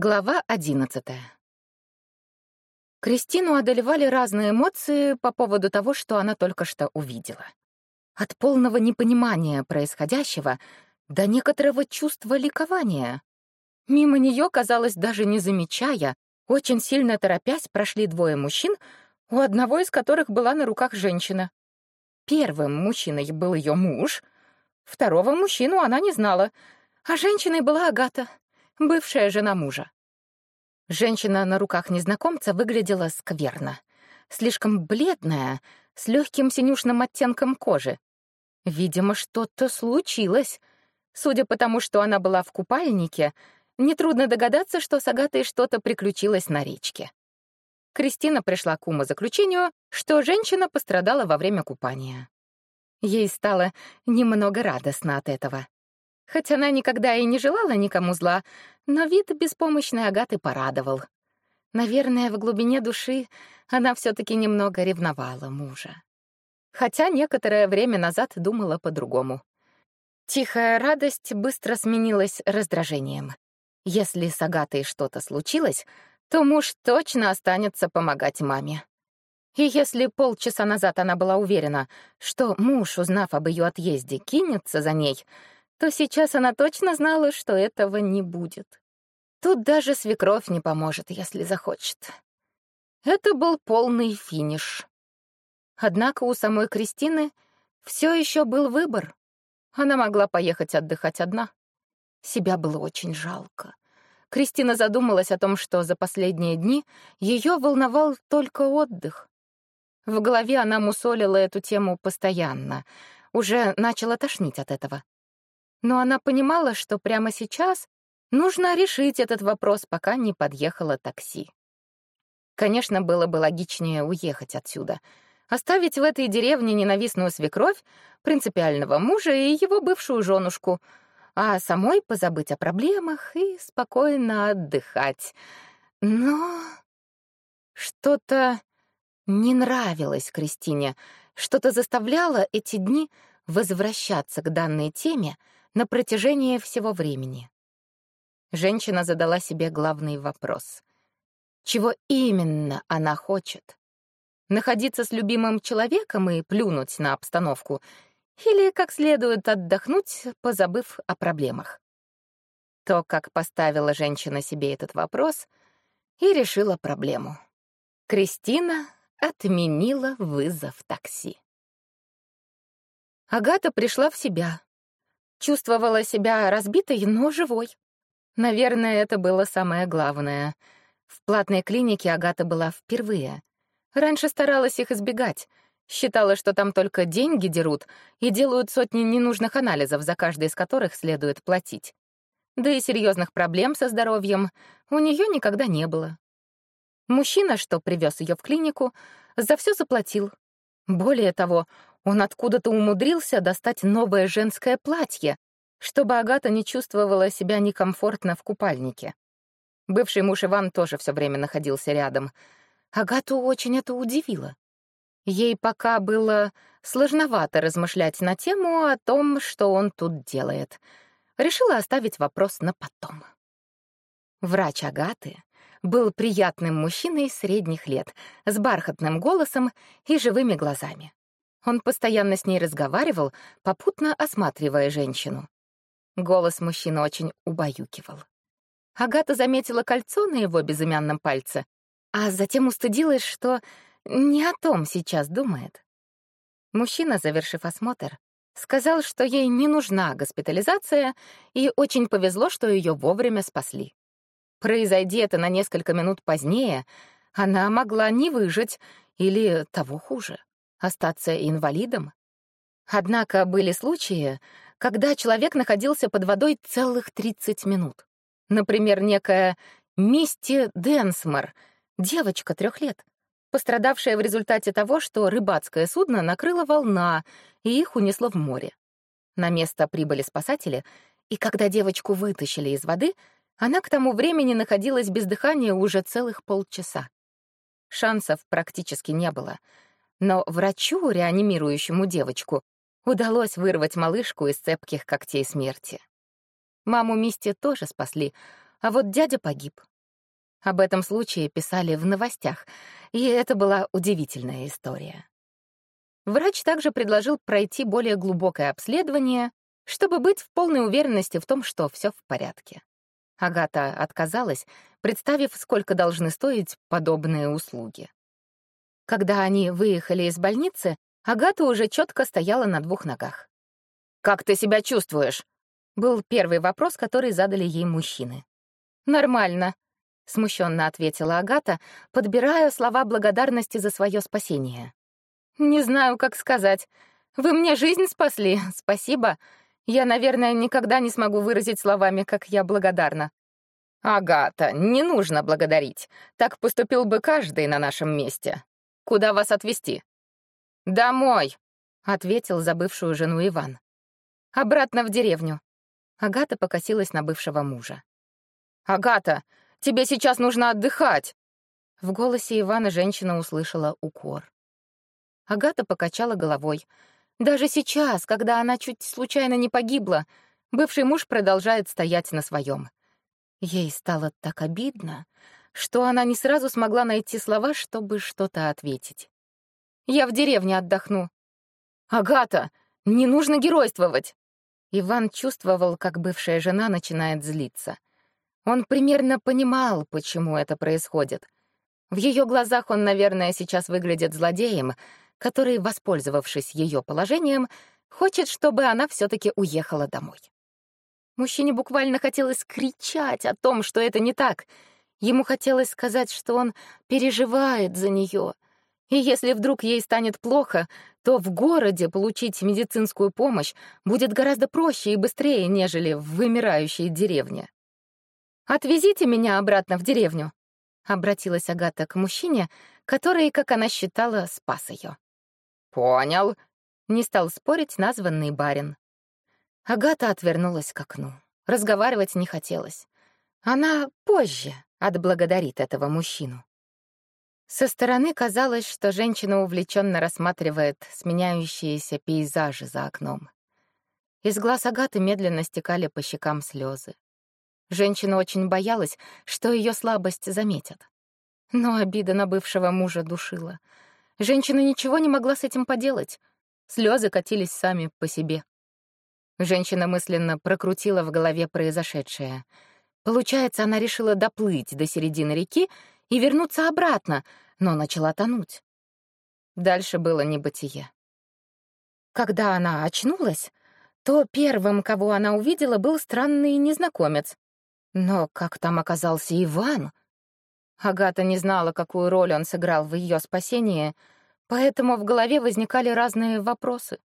Глава одиннадцатая. Кристину одолевали разные эмоции по поводу того, что она только что увидела. От полного непонимания происходящего до некоторого чувства ликования. Мимо нее, казалось, даже не замечая, очень сильно торопясь, прошли двое мужчин, у одного из которых была на руках женщина. Первым мужчиной был ее муж, второго мужчину она не знала, а женщиной была Агата — бывшая жена мужа. Женщина на руках незнакомца выглядела скверно. Слишком бледная, с легким синюшным оттенком кожи. Видимо, что-то случилось. Судя по тому, что она была в купальнике, нетрудно догадаться, что с Агатой что-то приключилось на речке. Кристина пришла к умозаключению, что женщина пострадала во время купания. Ей стало немного радостно от этого. Хоть она никогда и не желала никому зла, но вид беспомощной Агаты порадовал. Наверное, в глубине души она все таки немного ревновала мужа. Хотя некоторое время назад думала по-другому. Тихая радость быстро сменилась раздражением. Если с Агатой что-то случилось, то муж точно останется помогать маме. И если полчаса назад она была уверена, что муж, узнав об ее отъезде, кинется за ней — то сейчас она точно знала, что этого не будет. Тут даже свекровь не поможет, если захочет. Это был полный финиш. Однако у самой Кристины все еще был выбор. Она могла поехать отдыхать одна. Себя было очень жалко. Кристина задумалась о том, что за последние дни ее волновал только отдых. В голове она мусолила эту тему постоянно, уже начала тошнить от этого но она понимала, что прямо сейчас нужно решить этот вопрос, пока не подъехало такси. Конечно, было бы логичнее уехать отсюда, оставить в этой деревне ненавистную свекровь, принципиального мужа и его бывшую женушку, а самой позабыть о проблемах и спокойно отдыхать. Но что-то не нравилось Кристине, что-то заставляло эти дни возвращаться к данной теме, на протяжении всего времени. Женщина задала себе главный вопрос. Чего именно она хочет? Находиться с любимым человеком и плюнуть на обстановку или как следует отдохнуть, позабыв о проблемах? То, как поставила женщина себе этот вопрос, и решила проблему. Кристина отменила вызов такси. Агата пришла в себя, Чувствовала себя разбитой, но живой. Наверное, это было самое главное. В платной клинике Агата была впервые. Раньше старалась их избегать. Считала, что там только деньги дерут и делают сотни ненужных анализов, за каждый из которых следует платить. Да и серьезных проблем со здоровьем у нее никогда не было. Мужчина, что привез ее в клинику, за все заплатил. Более того, он откуда-то умудрился достать новое женское платье, чтобы Агата не чувствовала себя некомфортно в купальнике. Бывший муж Иван тоже все время находился рядом. Агату очень это удивило. Ей пока было сложновато размышлять на тему о том, что он тут делает. Решила оставить вопрос на потом. Врач Агаты был приятным мужчиной средних лет, с бархатным голосом и живыми глазами. Он постоянно с ней разговаривал, попутно осматривая женщину. Голос мужчины очень убаюкивал. Агата заметила кольцо на его безымянном пальце, а затем устыдилась, что не о том сейчас думает. Мужчина, завершив осмотр, сказал, что ей не нужна госпитализация, и очень повезло, что ее вовремя спасли. Произойди это на несколько минут позднее, она могла не выжить или того хуже остаться инвалидом? Однако были случаи, когда человек находился под водой целых 30 минут. Например, некая Мисти Денсмор, девочка трех лет, пострадавшая в результате того, что рыбацкое судно накрыло волна и их унесло в море. На место прибыли спасатели, и когда девочку вытащили из воды, она к тому времени находилась без дыхания уже целых полчаса. Шансов практически не было — но врачу, реанимирующему девочку, удалось вырвать малышку из цепких когтей смерти. Маму Мисти тоже спасли, а вот дядя погиб. Об этом случае писали в новостях, и это была удивительная история. Врач также предложил пройти более глубокое обследование, чтобы быть в полной уверенности в том, что все в порядке. Агата отказалась, представив, сколько должны стоить подобные услуги. Когда они выехали из больницы, Агата уже четко стояла на двух ногах. «Как ты себя чувствуешь?» — был первый вопрос, который задали ей мужчины. «Нормально», — смущенно ответила Агата, подбирая слова благодарности за свое спасение. «Не знаю, как сказать. Вы мне жизнь спасли, спасибо. Я, наверное, никогда не смогу выразить словами, как я благодарна». «Агата, не нужно благодарить. Так поступил бы каждый на нашем месте. Куда вас отвезти?» «Домой», — ответил за бывшую жену Иван. «Обратно в деревню». Агата покосилась на бывшего мужа. «Агата, тебе сейчас нужно отдыхать!» В голосе Ивана женщина услышала укор. Агата покачала головой. Даже сейчас, когда она чуть случайно не погибла, бывший муж продолжает стоять на своем. Ей стало так обидно, что она не сразу смогла найти слова, чтобы что-то ответить. «Я в деревне отдохну». «Агата, не нужно геройствовать!» Иван чувствовал, как бывшая жена начинает злиться. Он примерно понимал, почему это происходит. В ее глазах он, наверное, сейчас выглядит злодеем, который, воспользовавшись ее положением, хочет, чтобы она все таки уехала домой. Мужчине буквально хотелось кричать о том, что это не так. Ему хотелось сказать, что он переживает за нее. И если вдруг ей станет плохо, то в городе получить медицинскую помощь будет гораздо проще и быстрее, нежели в вымирающей деревне. «Отвезите меня обратно в деревню», — обратилась Агата к мужчине, который, как она считала, спас ее. «Понял», — не стал спорить названный барин. Агата отвернулась к окну. Разговаривать не хотелось. Она позже отблагодарит этого мужчину. Со стороны казалось, что женщина увлеченно рассматривает сменяющиеся пейзажи за окном. Из глаз Агаты медленно стекали по щекам слезы. Женщина очень боялась, что ее слабость заметят. Но обида на бывшего мужа душила. Женщина ничего не могла с этим поделать. Слезы катились сами по себе. Женщина мысленно прокрутила в голове произошедшее. Получается, она решила доплыть до середины реки и вернуться обратно, но начала тонуть. Дальше было небытие. Когда она очнулась, то первым, кого она увидела, был странный незнакомец. Но как там оказался Иван? Агата не знала, какую роль он сыграл в ее спасении, поэтому в голове возникали разные вопросы.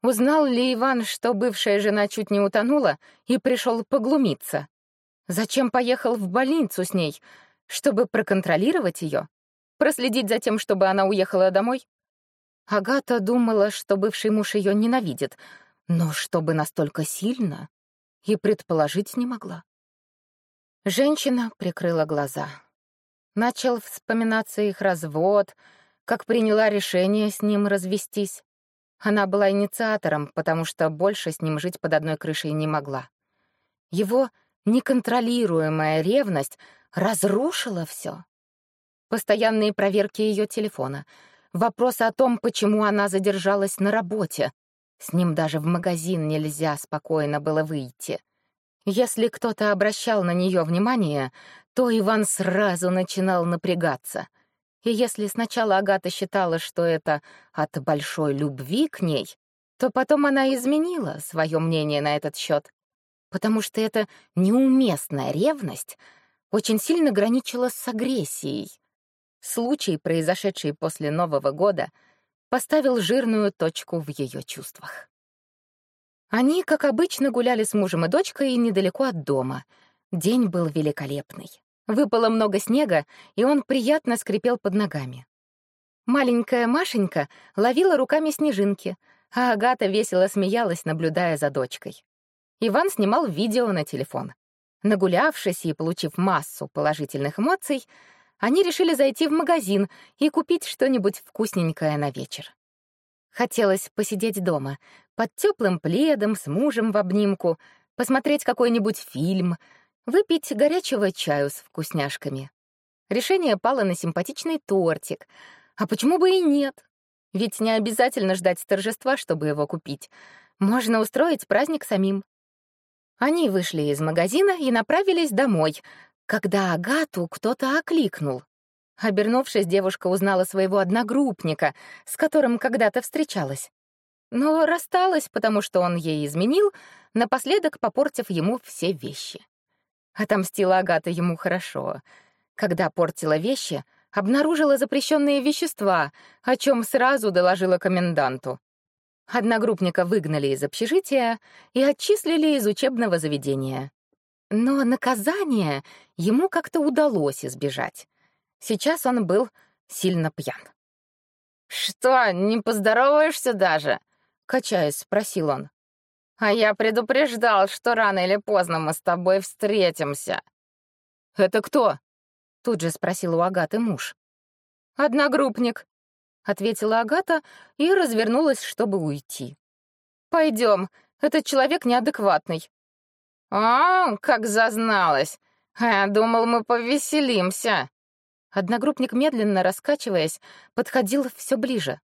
Узнал ли Иван, что бывшая жена чуть не утонула и пришел поглумиться? Зачем поехал в больницу с ней? Чтобы проконтролировать ее? Проследить за тем, чтобы она уехала домой? Агата думала, что бывший муж ее ненавидит, но чтобы настолько сильно, и предположить не могла. Женщина прикрыла глаза. Начал вспоминаться их развод, как приняла решение с ним развестись. Она была инициатором, потому что больше с ним жить под одной крышей не могла. Его неконтролируемая ревность разрушила все. Постоянные проверки ее телефона, вопросы о том, почему она задержалась на работе. С ним даже в магазин нельзя спокойно было выйти. Если кто-то обращал на нее внимание, то Иван сразу начинал напрягаться — и если сначала Агата считала, что это от большой любви к ней, то потом она изменила свое мнение на этот счет, потому что эта неуместная ревность очень сильно граничила с агрессией. Случай, произошедший после Нового года, поставил жирную точку в ее чувствах. Они, как обычно, гуляли с мужем и дочкой недалеко от дома. День был великолепный. Выпало много снега, и он приятно скрипел под ногами. Маленькая Машенька ловила руками снежинки, а Агата весело смеялась, наблюдая за дочкой. Иван снимал видео на телефон. Нагулявшись и получив массу положительных эмоций, они решили зайти в магазин и купить что-нибудь вкусненькое на вечер. Хотелось посидеть дома, под теплым пледом, с мужем в обнимку, посмотреть какой-нибудь фильм — выпить горячего чаю с вкусняшками. Решение пало на симпатичный тортик. А почему бы и нет? Ведь не обязательно ждать торжества, чтобы его купить. Можно устроить праздник самим. Они вышли из магазина и направились домой, когда Агату кто-то окликнул. Обернувшись, девушка узнала своего одногруппника, с которым когда-то встречалась. Но рассталась, потому что он ей изменил, напоследок попортив ему все вещи. Отомстила Агата ему хорошо. Когда портила вещи, обнаружила запрещенные вещества, о чем сразу доложила коменданту. Одногруппника выгнали из общежития и отчислили из учебного заведения. Но наказание ему как-то удалось избежать. Сейчас он был сильно пьян. «Что, не поздороваешься даже?» — качаясь, спросил он. «А я предупреждал, что рано или поздно мы с тобой встретимся». «Это кто?» — тут же спросил у Агаты муж. «Одногруппник», — ответила Агата и развернулась, чтобы уйти. «Пойдем, этот человек неадекватный». «А, как зазналась! Я думал, мы повеселимся!» Одногруппник, медленно раскачиваясь, подходил все ближе.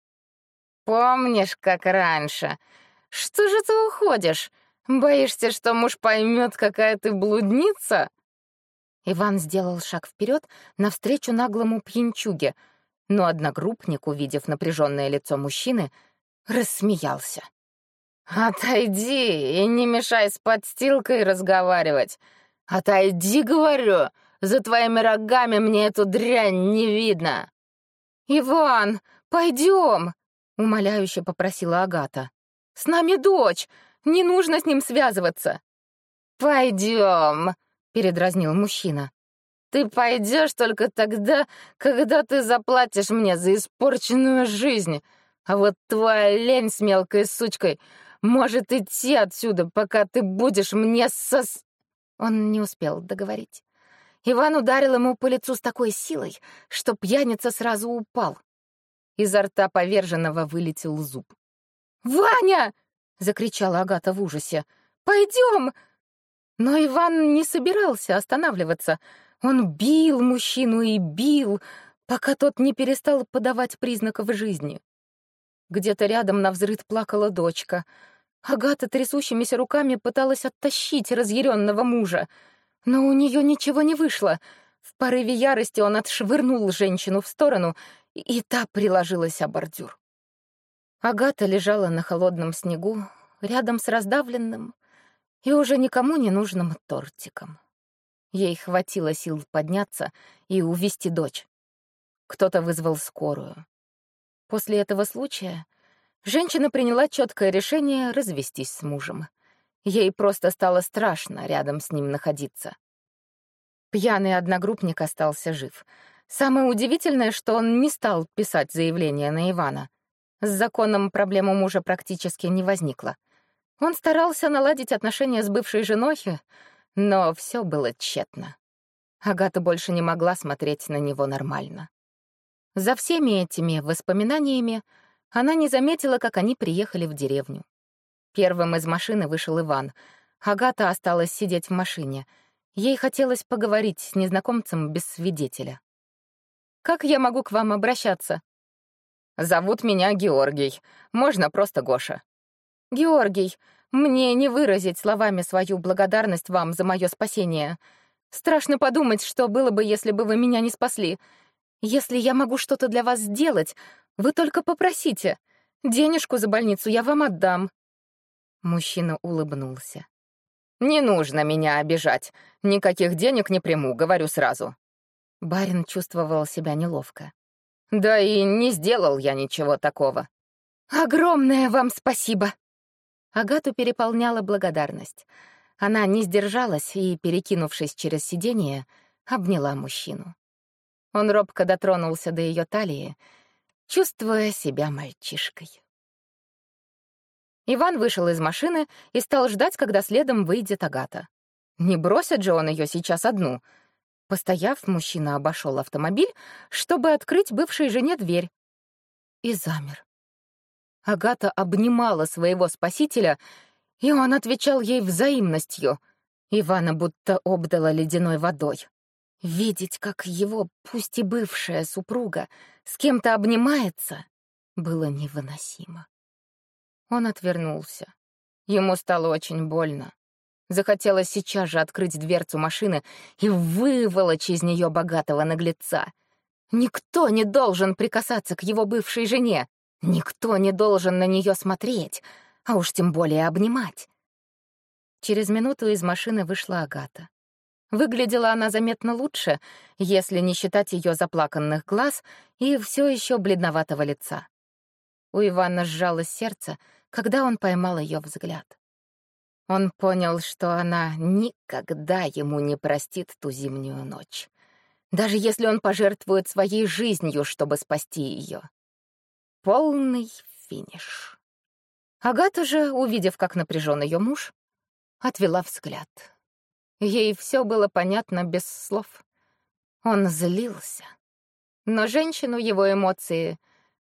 «Помнишь, как раньше? Что же ты уходишь? Боишься, что муж поймет, какая ты блудница?» Иван сделал шаг вперед навстречу наглому пьянчуге, но одногруппник, увидев напряженное лицо мужчины, рассмеялся. «Отойди и не мешай с подстилкой разговаривать. Отойди, говорю, за твоими рогами мне эту дрянь не видно!» «Иван, пойдем!» — умоляюще попросила Агата. «С нами дочь! Не нужно с ним связываться!» «Пойдем!» — передразнил мужчина. «Ты пойдешь только тогда, когда ты заплатишь мне за испорченную жизнь, а вот твоя лень с мелкой сучкой может идти отсюда, пока ты будешь мне сос...» Он не успел договорить. Иван ударил ему по лицу с такой силой, что пьяница сразу упал. Изо рта поверженного вылетел зуб. «Ваня!» — закричала Агата в ужасе. «Пойдем!» Но Иван не собирался останавливаться. Он бил мужчину и бил, пока тот не перестал подавать признаков жизни. Где-то рядом на взрыд плакала дочка. Агата трясущимися руками пыталась оттащить разъяренного мужа — но у нее ничего не вышло. В порыве ярости он отшвырнул женщину в сторону, и та приложилась о бордюр. Агата лежала на холодном снегу, рядом с раздавленным и уже никому не нужным тортиком. Ей хватило сил подняться и увести дочь. Кто-то вызвал скорую. После этого случая женщина приняла четкое решение развестись с мужем. Ей просто стало страшно рядом с ним находиться. Пьяный одногруппник остался жив. Самое удивительное, что он не стал писать заявление на Ивана. С законом проблем мужа практически не возникло. Он старался наладить отношения с бывшей женой, но все было тщетно. Агата больше не могла смотреть на него нормально. За всеми этими воспоминаниями она не заметила, как они приехали в деревню. Первым из машины вышел Иван. Агата осталась сидеть в машине. Ей хотелось поговорить с незнакомцем без свидетеля. «Как я могу к вам обращаться?» «Зовут меня Георгий. Можно просто Гоша». «Георгий, мне не выразить словами свою благодарность вам за мое спасение. Страшно подумать, что было бы, если бы вы меня не спасли. Если я могу что-то для вас сделать, вы только попросите. Денежку за больницу я вам отдам. Мужчина улыбнулся. «Не нужно меня обижать. Никаких денег не приму, говорю сразу». Барин чувствовал себя неловко. «Да и не сделал я ничего такого». «Огромное вам спасибо!» Агату переполняла благодарность. Она не сдержалась и, перекинувшись через сиденье, обняла мужчину. Он робко дотронулся до ее талии, чувствуя себя мальчишкой. Иван вышел из машины и стал ждать, когда следом выйдет Агата. Не бросит же он ее сейчас одну. Постояв, мужчина обошел автомобиль, чтобы открыть бывшей жене дверь. И замер. Агата обнимала своего спасителя, и он отвечал ей взаимностью. Ивана будто обдала ледяной водой. Видеть, как его, пусть и бывшая супруга, с кем-то обнимается, было невыносимо. Он отвернулся. Ему стало очень больно. Захотелось сейчас же открыть дверцу машины и выволочь из нее богатого наглеца. Никто не должен прикасаться к его бывшей жене. Никто не должен на нее смотреть, а уж тем более обнимать. Через минуту из машины вышла Агата. Выглядела она заметно лучше, если не считать ее заплаканных глаз и все еще бледноватого лица. У Ивана сжалось сердце, когда он поймал ее взгляд. Он понял, что она никогда ему не простит ту зимнюю ночь, даже если он пожертвует своей жизнью, чтобы спасти ее. Полный финиш. Агата же, увидев, как напряжен ее муж, отвела взгляд. Ей все было понятно без слов. Он злился. Но женщину его эмоции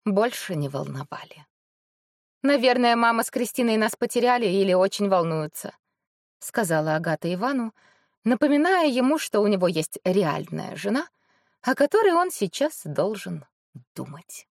больше не волновали. «Наверное, мама с Кристиной нас потеряли или очень волнуются», — сказала Агата Ивану, напоминая ему, что у него есть реальная жена, о которой он сейчас должен думать.